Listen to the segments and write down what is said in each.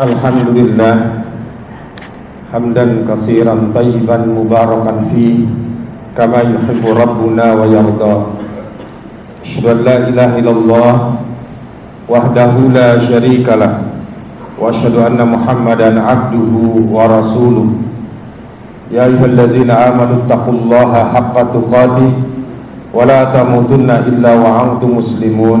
الحمد لله حمدا كثيرا طيبا مباركا فيه كما يحب ربنا ويرضى أشهد أن لا إله إلا الله وحده لا شريك له وأشهد أن محمدا عبده ورسوله يا أيها الذين آمنوا اتقوا الله حق تقاته ولا تموتن إلا وأنتم مسلمون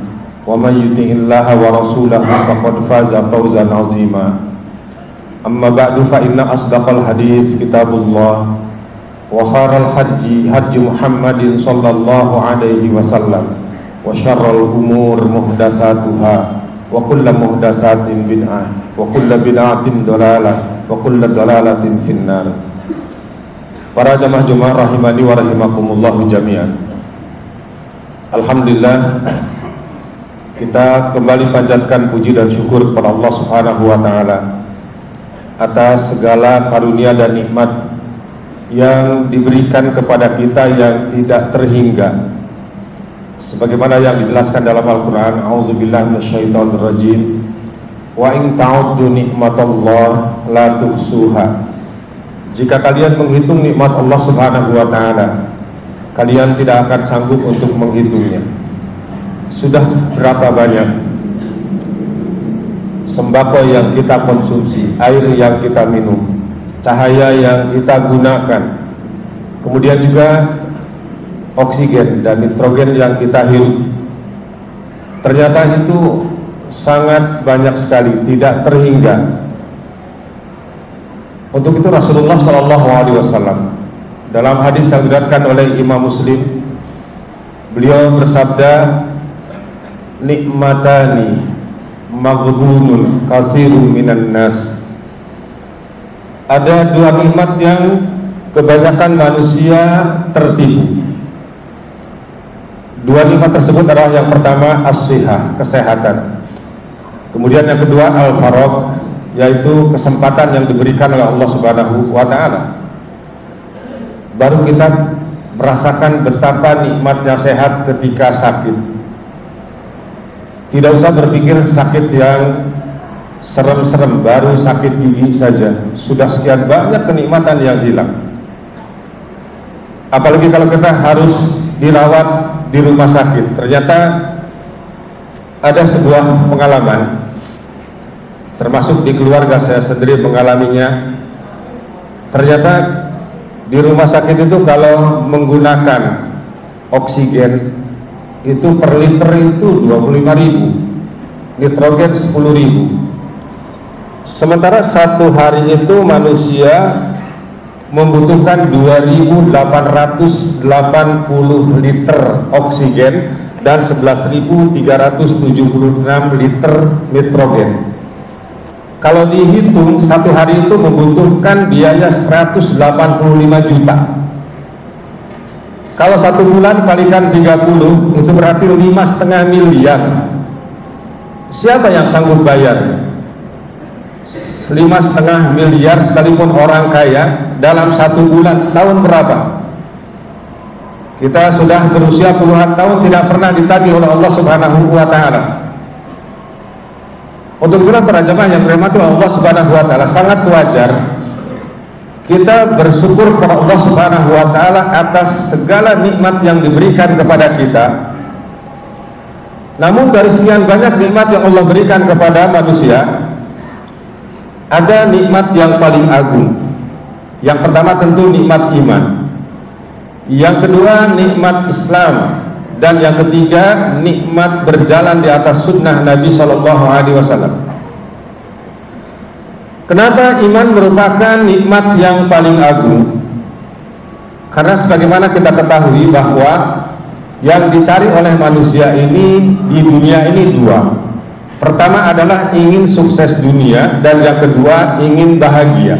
ومن يطع الله ورسوله فقد فاز فوزا عظيما أما بعد فإن أصدق الحديث كتاب الله وخير الحج حج محمد صلى الله عليه وسلم وشر الأمور محدثاتها وكل محدثات بدعة وكل بدعة ضلالة وكل ضلالة في النار Para jamaah-jamaah rahimani wa rahimakumullah jami'an. Alhamdulillah kita kembali panjatkan puji dan syukur kepada Allah Subhanahu wa taala atas segala karunia dan nikmat yang diberikan kepada kita yang tidak terhingga. Sebagaimana yang dijelaskan dalam Al-Qur'an auzubillahi minasyaitonirrajim. Wa in ta'uddu nikmatallah la tuhsuha. Jika kalian menghitung nikmat Allah Subhanahu wa taala kalian tidak akan sanggup untuk menghitungnya sudah berapa banyak? Sembako yang kita konsumsi air yang kita minum cahaya yang kita gunakan. Kemudian juga oksigen dan nitrogen yang kita hirup. Ternyata itu sangat banyak sekali tidak terhingga. Untuk itu Rasulullah Shallallahu Alaihi Wasallam dalam hadis yang diriwayatkan oleh Imam Muslim beliau bersabda nikmatani maghbunun kathirun minan nas. Ada dua nikmat yang kebanyakan manusia tertipu. Dua nikmat tersebut adalah yang pertama as kesehatan. Kemudian yang kedua al-faraq yaitu kesempatan yang diberikan oleh Allah Subhanahu wa taala. Baru kita merasakan betapa nikmatnya sehat ketika sakit. Tidak usah berpikir sakit yang serem-serem, baru sakit gigi saja. Sudah sekian banyak kenikmatan yang hilang. Apalagi kalau kita harus dirawat di rumah sakit. Ternyata ada sebuah pengalaman, termasuk di keluarga saya sendiri mengalaminya. Ternyata di rumah sakit itu kalau menggunakan oksigen itu per liter itu 25 ribu. Nitrogen 10 ribu. Sementara satu hari itu manusia membutuhkan 2880 liter oksigen dan 11.376 liter nitrogen. Kalau dihitung satu hari itu membutuhkan biaya 185 juta. Kalau satu bulan kalikan 30 itu berarti lima setengah miliar. Siapa yang sanggup bayar? Lima setengah miliar sekalipun orang kaya dalam satu bulan setahun berapa? Kita sudah berusia puluhan tahun tidak pernah ditagih oleh Allah Subhanahu wa taala. Untuk kita para jemaah yang dirahmati Allah Subhanahu wa taala sangat wajar kita bersyukur kepada Allah Subhanahu wa taala atas segala nikmat yang diberikan kepada kita. Namun dari sekian banyak nikmat yang Allah berikan kepada manusia, ada nikmat yang paling agung. Yang pertama tentu nikmat iman. Yang kedua nikmat Islam dan yang ketiga nikmat berjalan di atas sunnah Nabi Shallallahu Alaihi Wasallam. Kenapa iman merupakan nikmat yang paling agung? Karena sebagaimana kita ketahui bahwa yang dicari oleh manusia ini di dunia ini dua. Pertama adalah ingin sukses dunia dan yang kedua ingin bahagia.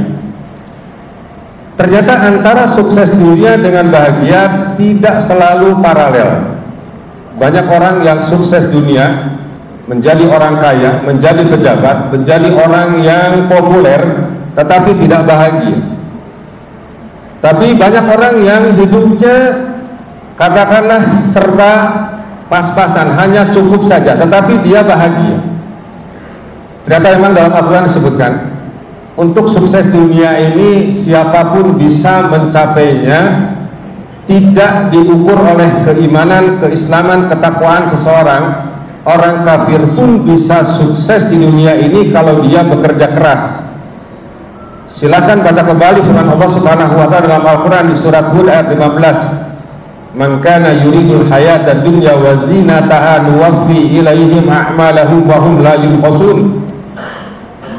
Ternyata antara sukses dunia dengan bahagia tidak selalu paralel. Banyak orang yang sukses dunia menjadi orang kaya, menjadi pejabat, menjadi orang yang populer tetapi tidak bahagia. Tapi banyak orang yang hidupnya katakanlah serba pas-pasan, hanya cukup saja, tetapi dia bahagia. Ternyata memang dalam Al-Quran disebutkan Untuk sukses dunia ini Siapa pun bisa mencapainya Tidak diukur oleh keimanan, keislaman, ketakwaan seseorang Orang kafir pun bisa sukses di dunia ini Kalau dia bekerja keras Silakan baca kembali firman Allah Subhanahu wa taala dalam Al-Qur'an di surat Hud ayat 15. Man kana yuridul hayata dunya wa zinataha nuwaffi ilaihim a'malahum wa hum la yubkhasun.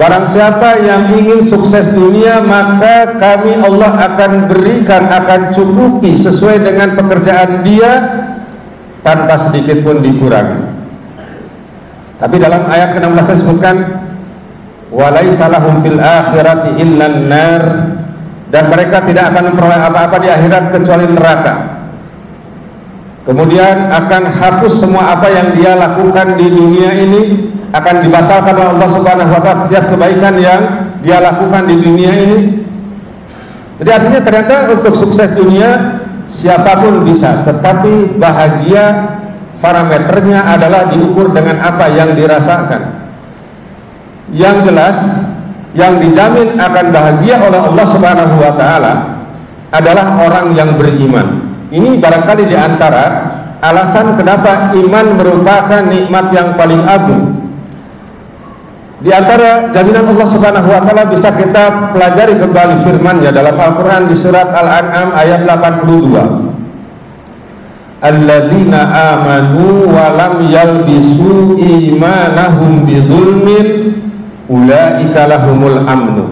Barang siapa yang ingin sukses dunia maka kami Allah akan berikan akan cukupi sesuai dengan pekerjaan dia tanpa sedikit pun dikurangi. Tapi dalam ayat ke-16 disebutkan walaisa lahum fil akhirati illa nar dan mereka tidak akan memperoleh apa-apa di akhirat kecuali neraka. Kemudian akan hapus semua apa yang dia lakukan di dunia ini akan dibatalkan oleh Allah Subhanahu wa taala setiap kebaikan yang dia lakukan di dunia ini. Jadi artinya ternyata untuk sukses dunia siapa pun bisa, tetapi bahagia parameternya adalah diukur dengan apa yang dirasakan. Yang jelas yang dijamin akan bahagia oleh Allah Subhanahu wa taala adalah orang yang beriman. Ini barangkali di antara alasan kenapa iman merupakan nikmat yang paling agung di antara jaminan Allah Subhanahu wa taala bisa kita pelajari kembali firman-Nya dalam Al-Qur'an di surat Al-An'am ayat 82. Alladzina amanu wa lam yalbisu imanahum bidzulmin ulaika lahumul amnu.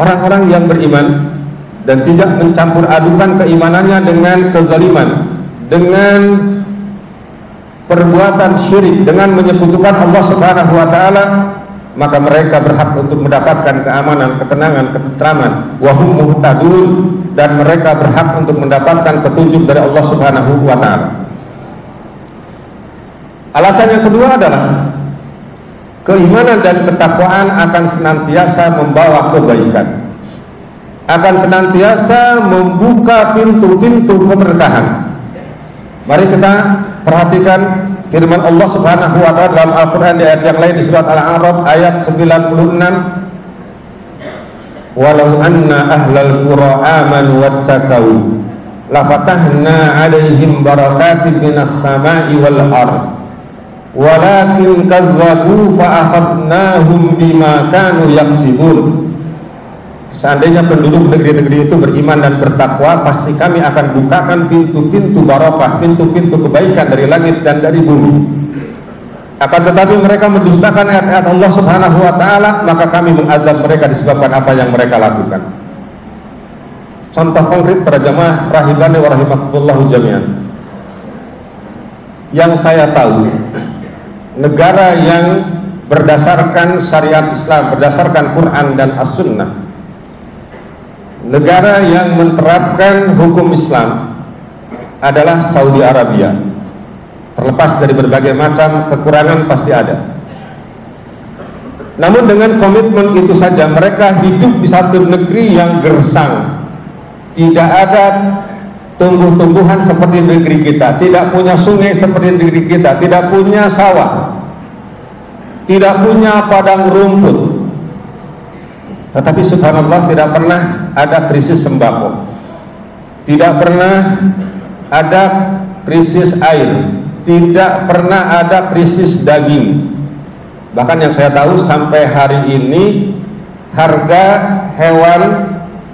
Orang-orang yang beriman dan tidak mencampur adukan keimanannya dengan kezaliman, dengan perbuatan syirik, dengan menyekutukan Allah Subhanahu wa taala maka mereka berhak untuk mendapatkan keamanan, ketenangan, ketentraman, wahum muhtadun dan mereka berhak untuk mendapatkan petunjuk dari Allah Subhanahu wa taala. Alasan yang kedua adalah keimanan dan ketakwaan akan senantiasa membawa kebaikan. Akan senantiasa membuka pintu-pintu keberkahan. Mari kita perhatikan firman Allah Subhanahu wa taala dalam Al-Qur'an di ayat yang lain di surat Al-A'raf ayat 96 Walau anna ahlal qura amanu wattaqau lafatahna 'alaihim barakatin minas sama'i wal ard walakin kazzabu fa akhadnahum bima kanu yaksibun Seandainya penduduk negeri-negeri itu beriman dan bertakwa, pasti kami akan bukakan pintu-pintu barokah, pintu-pintu kebaikan dari langit dan dari bumi. Akan tetapi mereka mendustakan ayat-ayat Allah Subhanahu wa taala, maka kami mengazab mereka disebabkan apa yang mereka lakukan. Contoh konkret para jemaah rahimani wa rahimakumullah jami'an. Yang saya tahu, negara yang berdasarkan syariat Islam, berdasarkan Quran dan As-Sunnah, negara yang menerapkan hukum Islam adalah Saudi Arabia. Terlepas dari berbagai macam kekurangan pasti ada. Namun dengan komitmen itu saja mereka hidup di satu negeri yang gersang. Tidak ada tumbuh-tumbuhan seperti negeri kita, tidak punya sungai seperti negeri kita, tidak punya sawah, tidak punya padang rumput, tetapi subhanallah tidak pernah ada krisis sembako. Tidak pernah ada krisis air. Tidak pernah ada krisis daging. Bahkan yang saya tahu sampai hari ini harga hewan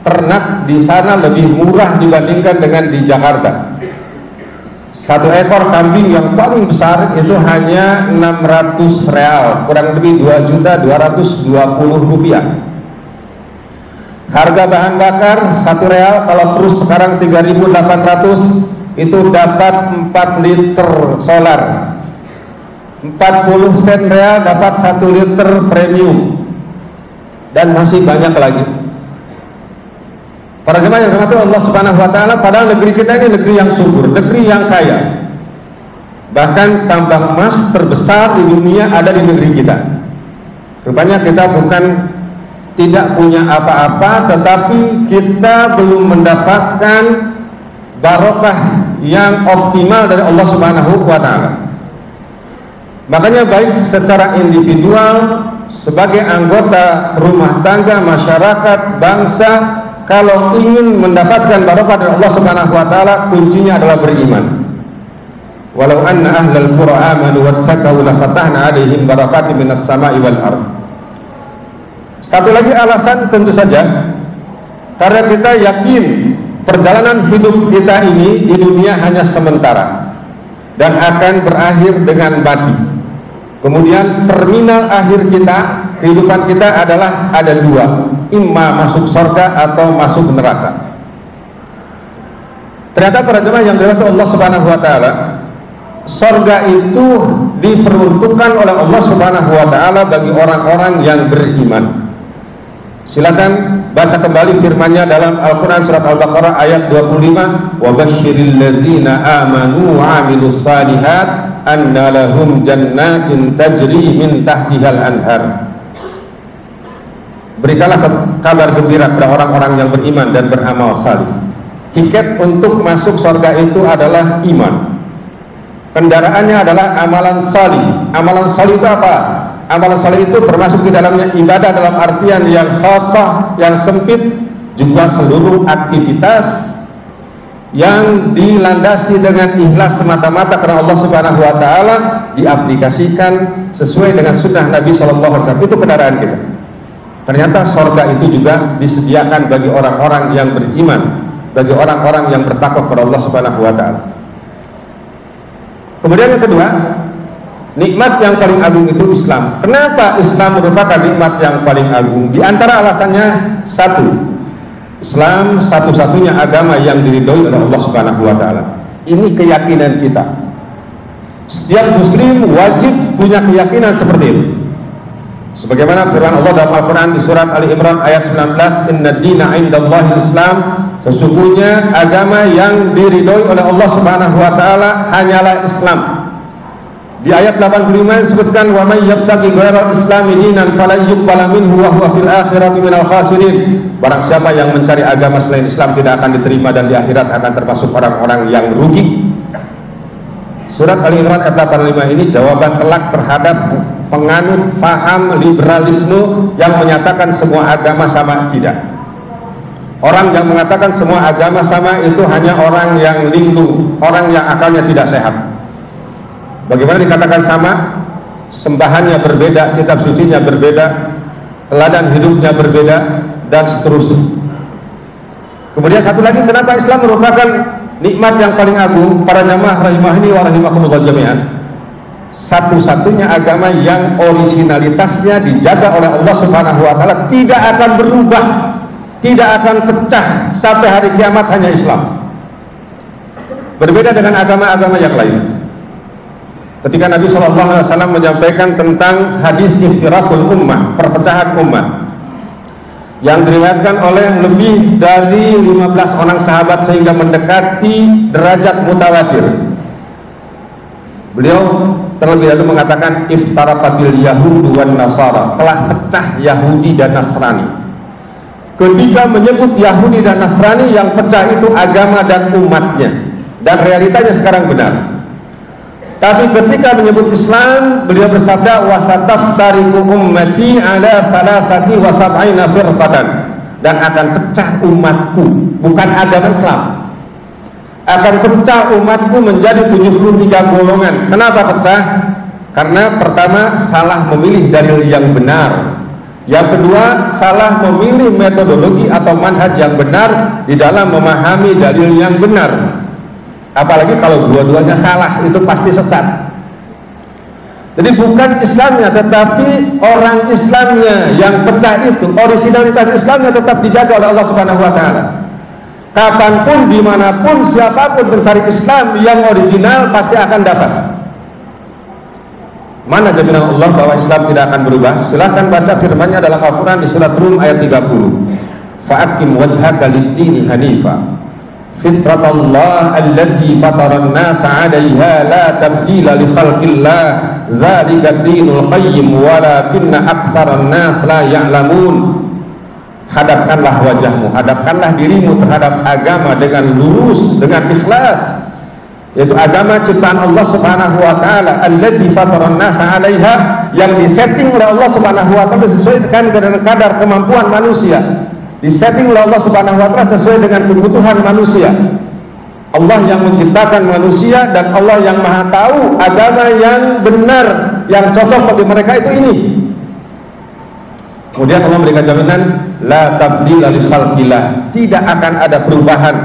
ternak di sana lebih murah dibandingkan dengan di Jakarta. Satu ekor kambing yang paling besar itu hanya 600 real, kurang lebih 2 juta 220 rupiah. Harga bahan bakar satu real kalau terus sekarang 3.800 itu dapat 4 liter solar. 40 sen real dapat 1 liter premium dan masih banyak lagi. Para jemaah yang dirahmati Allah Subhanahu wa taala, padahal negeri kita ini negeri yang subur, negeri yang kaya. Bahkan tambang emas terbesar di dunia ada di negeri kita. Rupanya kita bukan tidak punya apa-apa, tetapi kita belum mendapatkan barokah yang optimal dari Allah Subhanahu wa taala. Makanya baik secara individual sebagai anggota rumah tangga, masyarakat, bangsa kalau ingin mendapatkan barokah dari Allah Subhanahu wa taala kuncinya adalah beriman. Walau anna ahlal qura amanu wattaqau la fatahna 'alaihim barakatin minas sama'i wal ard. Satu lagi alasan tentu saja karena kita yakin perjalanan hidup kita ini di dunia hanya sementara dan akan berakhir dengan mati. Kemudian terminal akhir kita, kehidupan kita adalah ada dua, imma masuk surga atau masuk neraka. Ternyata para jemaah yang dirahmati Allah Subhanahu wa taala, surga itu diperuntukkan oleh Allah Subhanahu wa taala bagi orang-orang yang beriman. Silakan baca kembali firman-Nya dalam Al-Qur'an surat Al-Baqarah ayat 25, "Wa basyiril ladzina amanu wa 'amilus salihat anna lahum jannatin tajri min tahtihal anhar." Berikanlah kabar gembira kepada orang-orang yang beriman dan beramal salih. Tiket untuk masuk surga itu adalah iman. Kendaraannya adalah amalan salih. Amalan salih itu apa? Amalan salih itu termasuk di dalamnya ibadah dalam artian yang khasah, yang sempit, juga seluruh aktivitas yang dilandasi dengan ikhlas semata-mata karena Allah Subhanahu wa taala diaplikasikan sesuai dengan sunnah Nabi sallallahu alaihi wasallam itu kendaraan kita. Ternyata sorga itu juga disediakan bagi orang-orang yang beriman, bagi orang-orang yang bertakwa kepada Allah Subhanahu wa taala. Kemudian yang kedua, nikmat yang paling agung itu Islam. Kenapa Islam merupakan nikmat yang paling agung? Di antara alasannya satu, Islam satu-satunya agama yang diridhoi oleh Allah Subhanahu wa taala. Ini keyakinan kita. Setiap muslim wajib punya keyakinan seperti itu. Sebagaimana firman Allah dalam Al-Quran di surat Ali Imran ayat 19, Inna dina indallahi Islam. Sesungguhnya agama yang diridhoi oleh Allah Subhanahu wa taala hanyalah Islam. Di ayat 85 disebutkan wa may yabtaghi ghairal islami dinan falan yuqbala minhu wa huwa fil akhirati minal khasirin. Barang siapa yang mencari agama selain Islam tidak akan diterima dan di akhirat akan termasuk orang-orang yang rugi. Surat Ali Imran ayat 85 ini jawaban telak terhadap penganut paham liberalisme yang menyatakan semua agama sama tidak. Orang yang mengatakan semua agama sama itu hanya orang yang linglung, orang yang akalnya tidak sehat. Bagaimana dikatakan sama? Sembahannya berbeda, kitab sucinya berbeda, teladan hidupnya berbeda, dan seterusnya. Kemudian satu lagi, kenapa Islam merupakan nikmat yang paling agung para jamaah rahimahini wa rahimakumullah jami'an? satu-satunya agama yang originalitasnya dijaga oleh Allah Subhanahu wa taala tidak akan berubah, tidak akan pecah sampai hari kiamat hanya Islam. Berbeda dengan agama-agama yang lain. Ketika Nabi Shallallahu Alaihi Wasallam menyampaikan tentang hadis iftirakul ummah, perpecahan ummah, yang diriwayatkan oleh lebih dari 15 orang sahabat sehingga mendekati derajat mutawatir. Beliau terlebih dahulu mengatakan iftarafatil Yahudi wan Nasara telah pecah Yahudi dan Nasrani. Ketika menyebut Yahudi dan Nasrani yang pecah itu agama dan umatnya dan realitanya sekarang benar. Tapi ketika menyebut Islam, beliau bersabda wasataftariku ummati ala thalathati wa sab'ina firqatan dan akan pecah umatku, bukan agama Islam akan pecah umatku menjadi 73 golongan. Kenapa pecah? Karena pertama salah memilih dalil yang benar. Yang kedua, salah memilih metodologi atau manhaj yang benar di dalam memahami dalil yang benar. Apalagi kalau dua-duanya salah, itu pasti sesat. Jadi bukan Islamnya, tetapi orang Islamnya yang pecah itu, originalitas Islamnya tetap dijaga oleh Allah Subhanahu Wa Taala kapan pun, di mana pun, siapa pun mencari Islam yang original pasti akan dapat. Mana jaminan Allah bahwa Islam tidak akan berubah? Silahkan baca firman-Nya dalam Al-Quran di surat Rum ayat 30. Fa'akim wajhaka lid-dini hanifa. Fitratallah allati fataran nas 'alayha la tabdila li khalqillah. Dzalika dinul qayyim walakinna aktsaran nas la ya'lamun. Hadapkanlah wajahmu, hadapkanlah dirimu terhadap agama dengan lurus, dengan ikhlas yaitu agama ciptaan Allah Subhanahu wa taala alladzi fataran nasa 'alaiha yang disetting oleh Allah Subhanahu wa taala sesuai dengan kadar kemampuan manusia. Disetting oleh Allah Subhanahu wa taala sesuai dengan kebutuhan manusia. Allah yang menciptakan manusia dan Allah yang Maha tahu agama yang benar yang cocok bagi mereka itu ini. Kemudian Allah memberikan jaminan la tabdila khalqillah. Tidak akan ada perubahan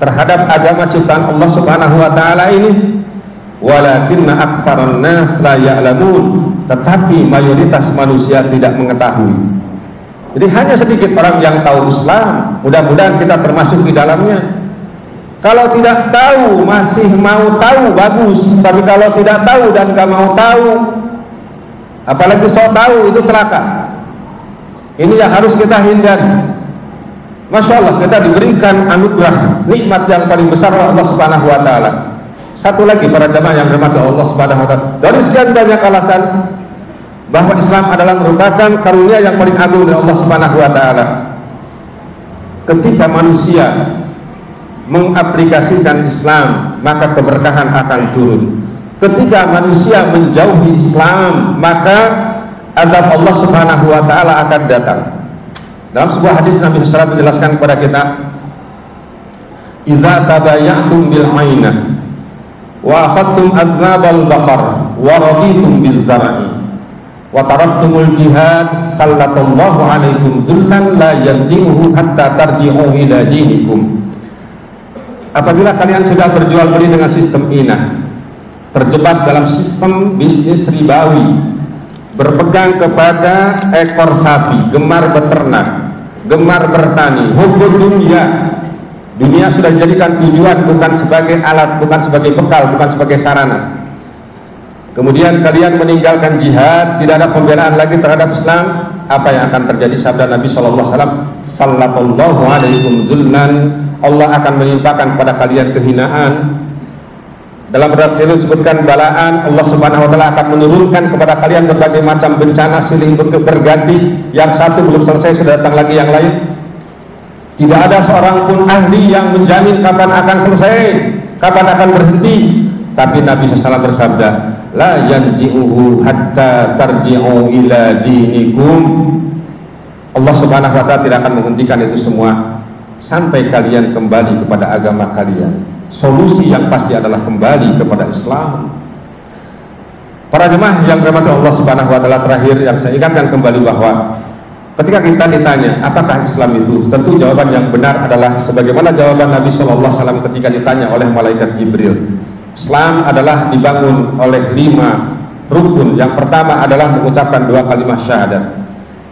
terhadap agama ciptaan Allah Subhanahu wa taala ini walakinna aktsaran nas la ya'lamun tetapi mayoritas manusia tidak mengetahui jadi hanya sedikit orang yang tahu Islam mudah-mudahan kita termasuk di dalamnya kalau tidak tahu masih mau tahu bagus tapi kalau tidak tahu dan gak mau tahu apalagi so tahu itu celaka ini yang harus kita hindari Masya Allah kita diberikan anugerah nikmat yang paling besar oleh Allah Subhanahu Wa Taala. Satu lagi para jemaah yang bermata Allah Subhanahu Wa Taala. Dari sekian banyak alasan bahwa Islam adalah merupakan karunia yang paling agung dari Allah Subhanahu Wa Taala. Ketika manusia mengaplikasikan Islam, maka keberkahan akan turun. Ketika manusia menjauhi Islam, maka azab Allah Subhanahu wa taala akan datang. Dalam sebuah hadis Nabi SAW menjelaskan kepada kita, "Idza tabayatum bil aina wa akhadtum aznabal baqar wa raditum bil zar'i wa taraktumul jihad sallallahu alaikum dzullan la yanzihu hatta tarji'u ila dinikum." Apabila kalian sudah berjual beli dengan sistem inah, terjebak dalam sistem bisnis ribawi, berpegang kepada ekor sapi, gemar beternak, gemar bertani, hukum dunia. Dunia sudah dijadikan tujuan bukan sebagai alat, bukan sebagai bekal, bukan sebagai sarana. Kemudian kalian meninggalkan jihad, tidak ada pembelaan lagi terhadap Islam. Apa yang akan terjadi sabda Nabi Shallallahu Alaihi Wasallam? Sallallahu alaikum zulnan. Allah akan menimpakan pada kalian kehinaan, dalam berat disebutkan balaan Allah Subhanahu wa taala akan menurunkan kepada kalian berbagai macam bencana silih berganti. Yang satu belum selesai sudah datang lagi yang lain. Tidak ada seorang pun ahli yang menjamin kapan akan selesai, kapan akan berhenti. Tapi Nabi SAW bersabda, La yanji'uhu hatta tarji'u ila dinikum. Allah Subhanahu wa taala tidak akan menghentikan itu semua sampai kalian kembali kepada agama kalian solusi yang pasti adalah kembali kepada Islam. Para jemaah yang bermata Allah Subhanahu wa taala terakhir yang saya ingatkan kembali bahwa ketika kita ditanya apakah Islam itu, tentu jawaban yang benar adalah sebagaimana jawaban Nabi wasallam ketika ditanya oleh malaikat Jibril. Islam adalah dibangun oleh lima rukun. Yang pertama adalah mengucapkan dua kalimat syahadat,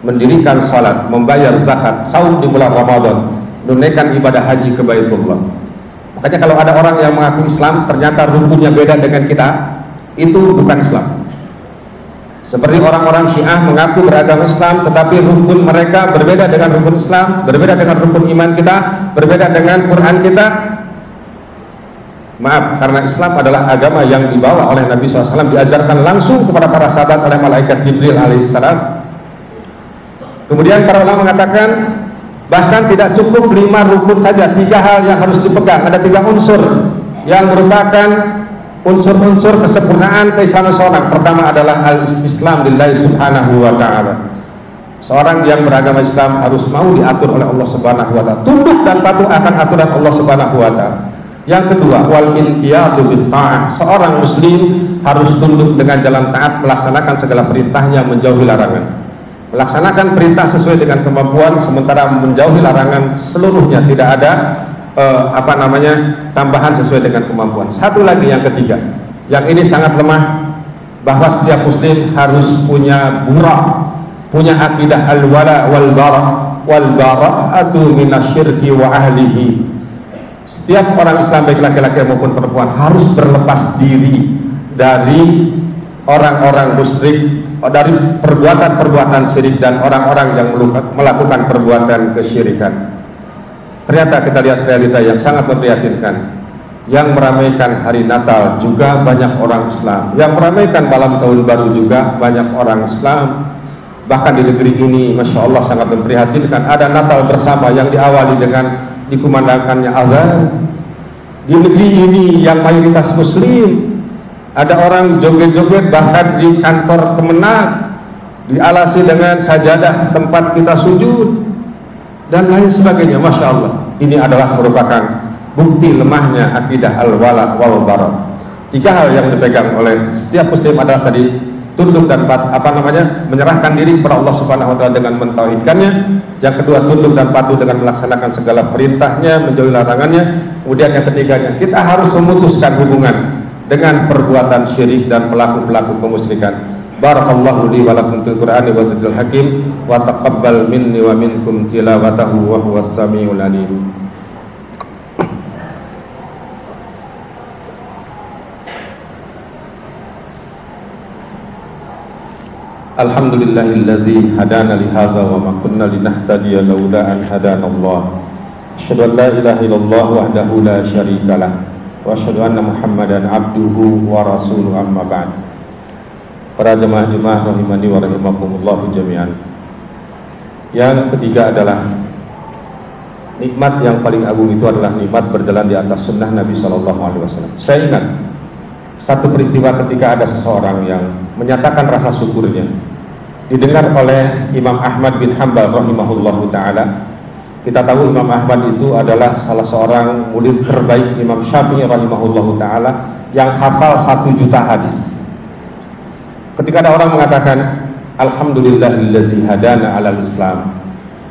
mendirikan salat, membayar zakat, saum di bulan Ramadan, menunaikan ibadah haji ke Baitullah. Makanya kalau ada orang yang mengaku Islam ternyata rukunnya beda dengan kita, itu bukan Islam. Seperti orang-orang Syiah mengaku beragama Islam, tetapi rukun mereka berbeda dengan rukun Islam, berbeda dengan rukun iman kita, berbeda dengan Quran kita. Maaf, karena Islam adalah agama yang dibawa oleh Nabi SAW, diajarkan langsung kepada para sahabat oleh malaikat Jibril alaihissalam. Kemudian para ulama mengatakan Bahkan tidak cukup lima rukun saja, tiga hal yang harus dipegang. Ada tiga unsur yang merupakan unsur-unsur kesempurnaan keislaman seorang. Pertama adalah al-Islam lillahi subhanahu wa ta'ala. Seorang yang beragama Islam harus mau diatur oleh Allah Subhanahu wa taala. Tunduk dan patuh akan aturan Allah Subhanahu wa taala. Yang kedua, wal inqiyadu bit ta'ah. Seorang muslim harus tunduk dengan jalan taat melaksanakan segala perintahnya menjauhi larangan melaksanakan perintah sesuai dengan kemampuan sementara menjauhi larangan seluruhnya tidak ada eh, apa namanya tambahan sesuai dengan kemampuan. Satu lagi yang ketiga, yang ini sangat lemah bahwa setiap muslim harus punya burah, punya akidah al-wala wal bara wal bara'atu minasyirki wa ahlihi. Setiap orang Islam baik laki-laki maupun perempuan harus berlepas diri dari orang-orang musyrik dari perbuatan-perbuatan syirik dan orang-orang yang melakukan perbuatan kesyirikan. Ternyata kita lihat realita yang sangat memprihatinkan. Yang meramaikan hari Natal juga banyak orang Islam. Yang meramaikan malam tahun baru juga banyak orang Islam. Bahkan di negeri ini, Masya Allah sangat memprihatinkan. Ada Natal bersama yang diawali dengan dikumandangkannya azan. Di negeri ini yang mayoritas Muslim, ada orang joget-joget bahkan di kantor kemenang dialasi dengan sajadah tempat kita sujud dan lain sebagainya. Masya Allah. Ini adalah merupakan bukti lemahnya akidah al-wala wal bara. Tiga hal yang dipegang oleh setiap muslim adalah tadi tunduk dan apa namanya menyerahkan diri kepada Allah Subhanahu wa taala dengan mentauhidkannya. Yang kedua tunduk dan patuh dengan melaksanakan segala perintahnya, menjauhi larangannya. Kemudian yang ketiganya kita harus memutuskan hubungan dengan perbuatan syirik dan pelaku-pelaku kemusyrikan. Barakallahu li wa lakum fil Qur'ani wa hakim wa taqabbal minni wa minkum tilawatahu wa huwas samiul alim. Hadana li hadza wa ma kunna linahtadiya laula an hadana Allah. Asyhadu an la ilaha illallah wahdahu la syarika lah wa asyhadu anna Muhammadan abduhu wa rasuluhu amma ba'd. Para jemaah-jemaah rahimani wa rahimakumullah jami'an. Yang ketiga adalah nikmat yang paling agung itu adalah nikmat berjalan di atas sunnah Nabi Shallallahu Alaihi Wasallam. Saya ingat satu peristiwa ketika ada seseorang yang menyatakan rasa syukurnya didengar oleh Imam Ahmad bin Hambal rahimahullahu taala kita tahu Imam Ahmad itu adalah salah seorang murid terbaik Imam Syafi'i rahimahullah taala yang hafal satu juta hadis. Ketika ada orang mengatakan Alhamdulillahilladzi hadana alal Islam.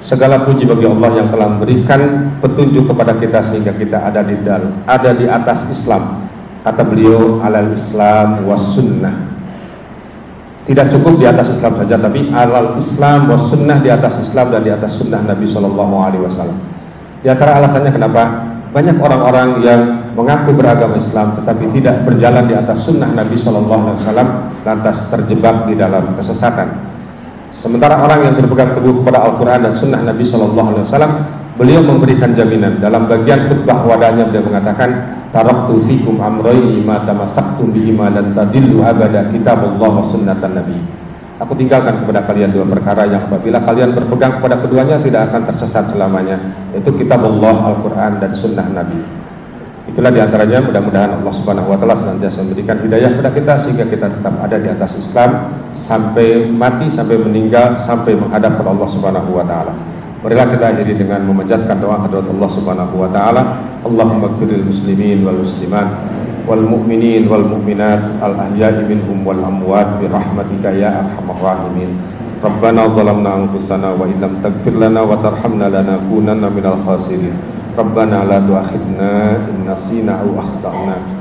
Segala puji bagi Allah yang telah memberikan petunjuk kepada kita sehingga kita ada di dalam ada di atas Islam. Kata beliau alal Islam was sunnah tidak cukup di atas Islam saja, tapi alal Islam was sunnah di atas Islam dan di atas sunnah Nabi Shallallahu Alaihi Wasallam. Di antara alasannya kenapa banyak orang-orang yang mengaku beragama Islam tetapi tidak berjalan di atas sunnah Nabi Shallallahu Alaihi Wasallam lantas terjebak di dalam kesesatan. Sementara orang yang berpegang teguh kepada Al-Quran dan Sunnah Nabi Shallallahu Alaihi Wasallam, beliau memberikan jaminan dalam bagian khutbah wadahnya beliau mengatakan taraktu fikum amrayni ma tamassaktum bihima dan tadillu abada kitabullah wa sunnatan nabi. Aku tinggalkan kepada kalian dua perkara yang apabila kalian berpegang kepada keduanya tidak akan tersesat selamanya. Itu kitab Allah, Al-Quran dan sunnah Nabi. Itulah di antaranya mudah-mudahan Allah Subhanahu Wa Taala senantiasa memberikan hidayah kepada kita sehingga kita tetap ada di atas Islam sampai mati, sampai meninggal, sampai menghadap kepada Allah Subhanahu Wa Taala. Marilah kita akhiri dengan memanjatkan doa kepada Allah Subhanahu wa taala. Allahumma ighfiril muslimin wal muslimat wal mu'minin wal mu'minat al ahya'i minhum wal amwat bi rahmatika ya arhamar rahimin. Rabbana zalamna anfusana wa illam taghfir lana wa tarhamna lanakunanna minal khasirin. Rabbana la tu'akhidna in nasina aw akhtana.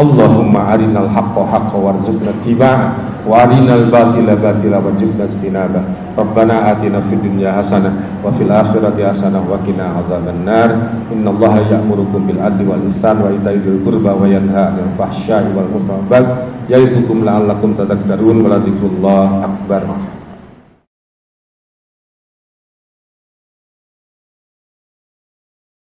Allahumma arinal haqqa haqqa warzuqna tiba'ah wa arinal batila batila warzuqna istinabah Rabbana atina fid dunya hasanah wa fil akhirati hasanah wa qina azaban nar. Innallaha ya'murukum bil adli wal ihsan wa ita'i dzil qurba wa yanha 'anil fahsya'i wal munkar ya'idukum la'allakum tadhakkarun. Wa akbar.